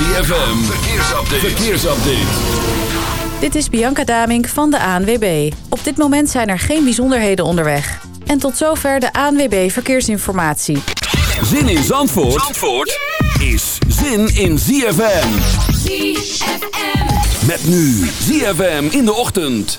ZFM, verkeersupdate. verkeersupdate. Dit is Bianca Damink van de ANWB. Op dit moment zijn er geen bijzonderheden onderweg. En tot zover de ANWB Verkeersinformatie. Zin in Zandvoort, Zandvoort is zin in ZFM. ZFM. Met nu ZFM in de ochtend.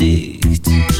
mijn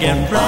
get right.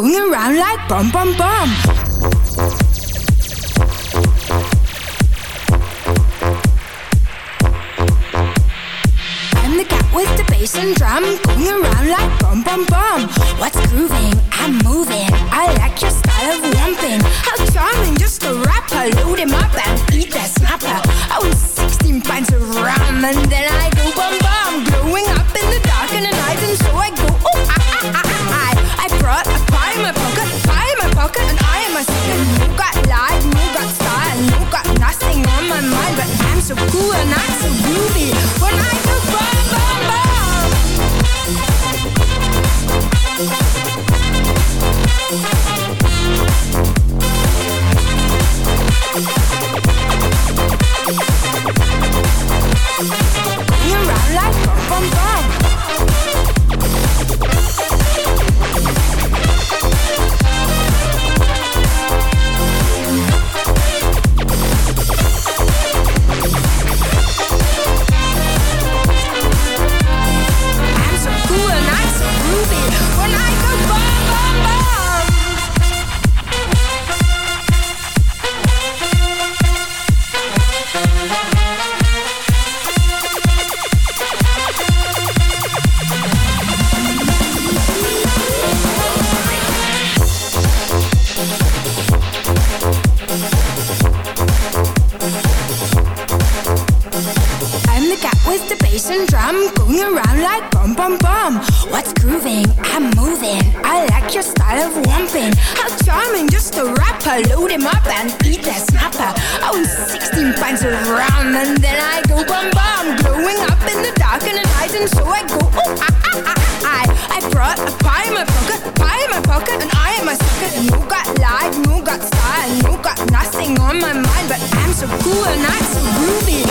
going around like bum bum bum. I'm the cat with the bass and drum, going around like bum bum bum. What's grooving? I'm moving. I like your style of romping. How charming, just a rapper. Load him up and eat that snapper. I 16 pints of rum and then I go bum bum. and i am a sinner my got light, you got style. You got nothing on my mind But I'm so cool and I What's grooving? I'm moving. I like your style of romping. How charming, just a rapper Load him up and eat that snapper Oh, 16 pints of rum And then I go bum bum. Glowing up in the dark and the night And so I go oh, ah, ah, ah, ah, I I brought a pie in my pocket Pie in my pocket And I am a sucker No got life, no got style No got nothing on my mind. But I'm so cool and I'm so groovy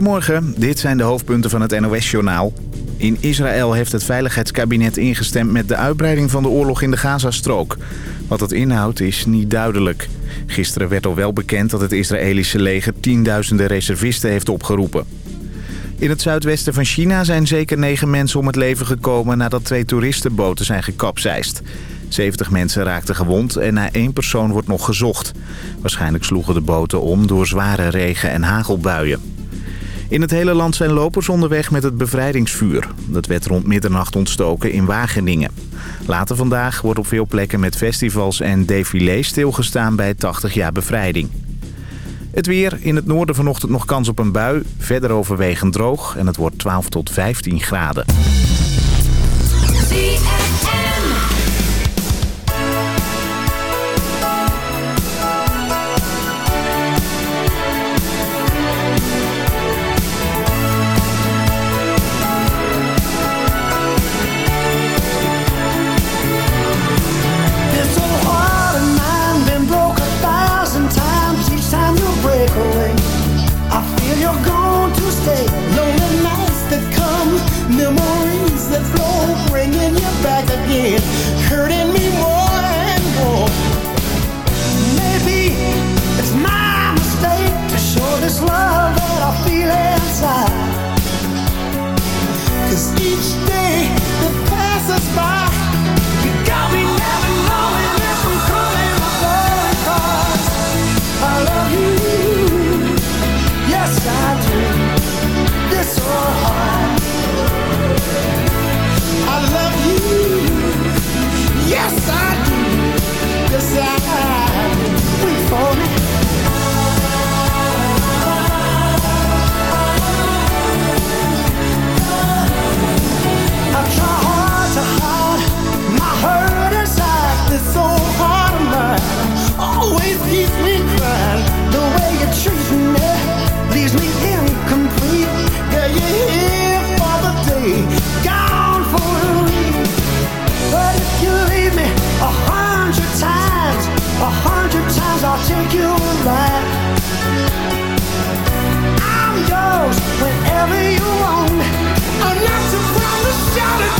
Goedemorgen, dit zijn de hoofdpunten van het NOS-journaal. In Israël heeft het Veiligheidskabinet ingestemd met de uitbreiding van de oorlog in de Gazastrook. Wat dat inhoudt is niet duidelijk. Gisteren werd al wel bekend dat het Israëlische leger tienduizenden reservisten heeft opgeroepen. In het zuidwesten van China zijn zeker negen mensen om het leven gekomen nadat twee toeristenboten zijn gekapseist. 70 mensen raakten gewond en naar één persoon wordt nog gezocht. Waarschijnlijk sloegen de boten om door zware regen- en hagelbuien. In het hele land zijn lopers onderweg met het bevrijdingsvuur. Dat werd rond middernacht ontstoken in Wageningen. Later vandaag wordt op veel plekken met festivals en défilés stilgestaan bij 80 jaar bevrijding. Het weer, in het noorden vanochtend nog kans op een bui. Verder overwegend droog en het wordt 12 tot 15 graden. Each whenever you want me. I'm not too proud to shout it,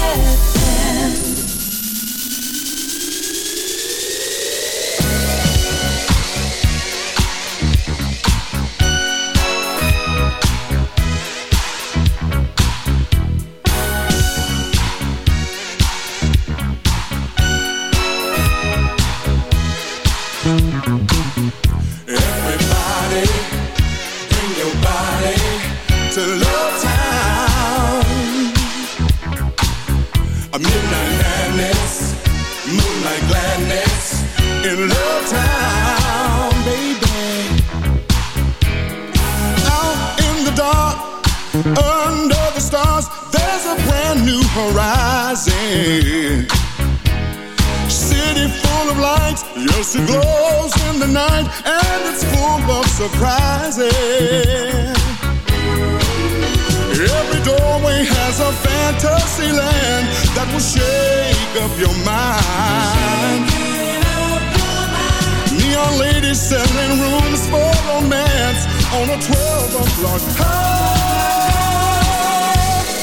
Shake up your mind. Neon ladies selling rooms for romance on a 12 o'clock high.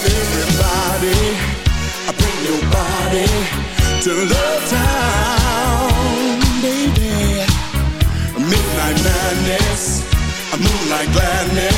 Everybody, I bring your body to Love Town, baby. Midnight madness, a moonlight gladness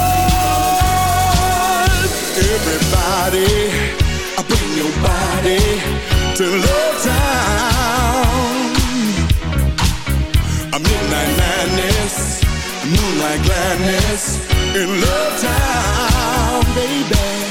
everybody, I bring your body to Love Town. Midnight madness, moonlight gladness in Love Town, baby.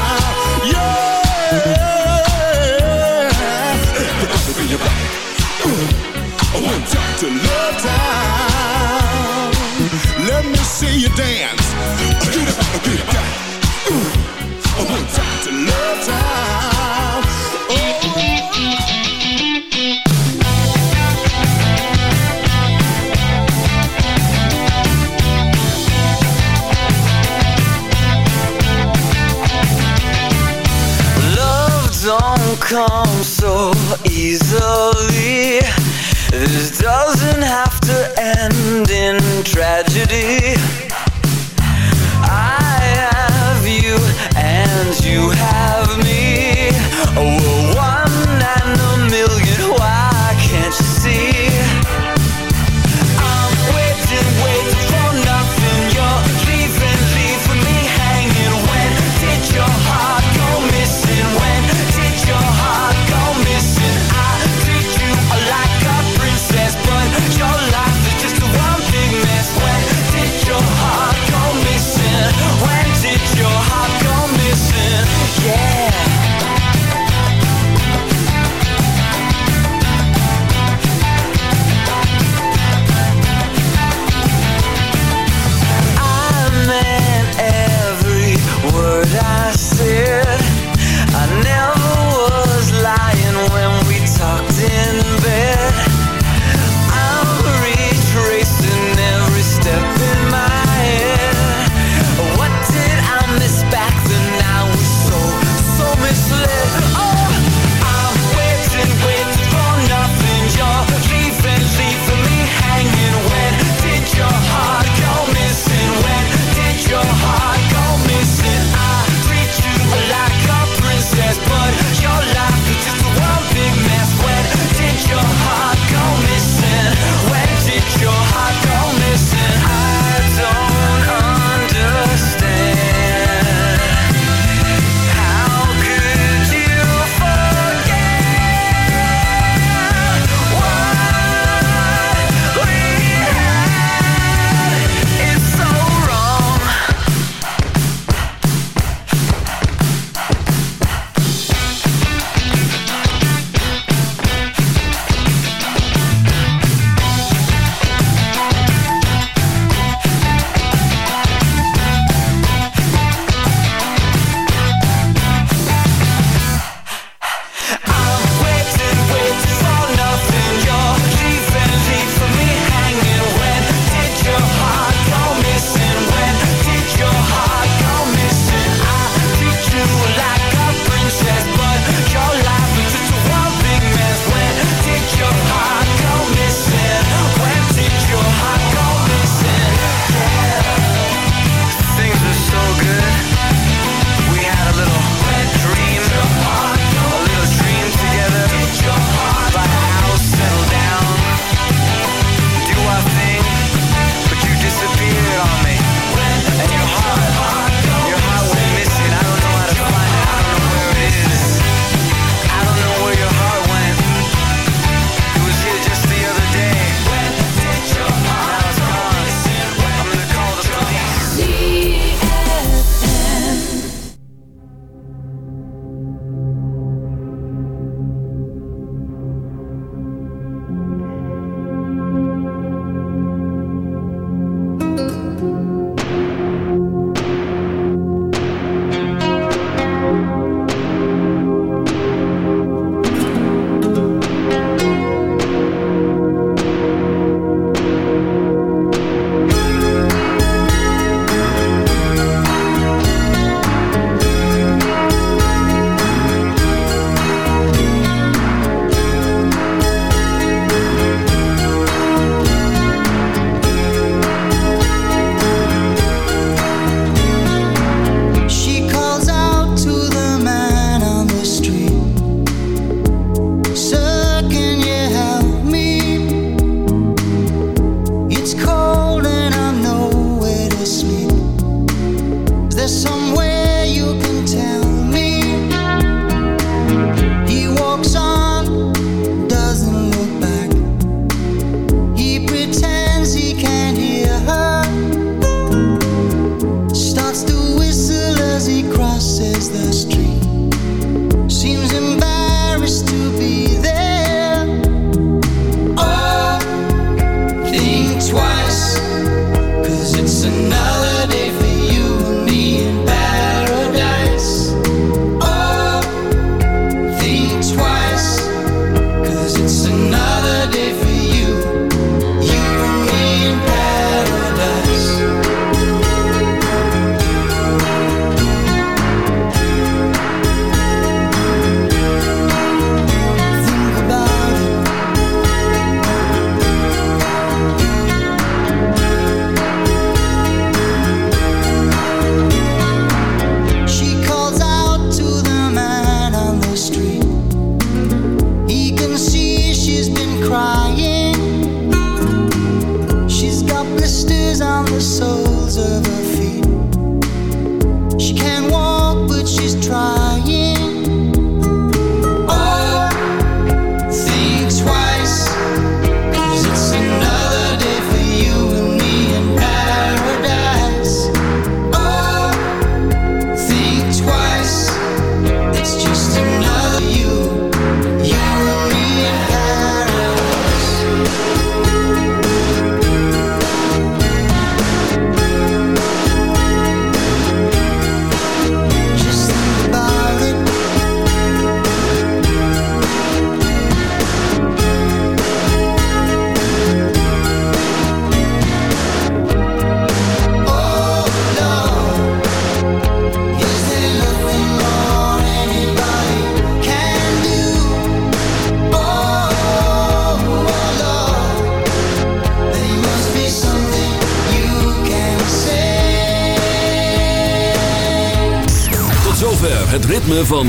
see you dance. Get up, get down. One time to love time. Love don't come so easily. Tragedy.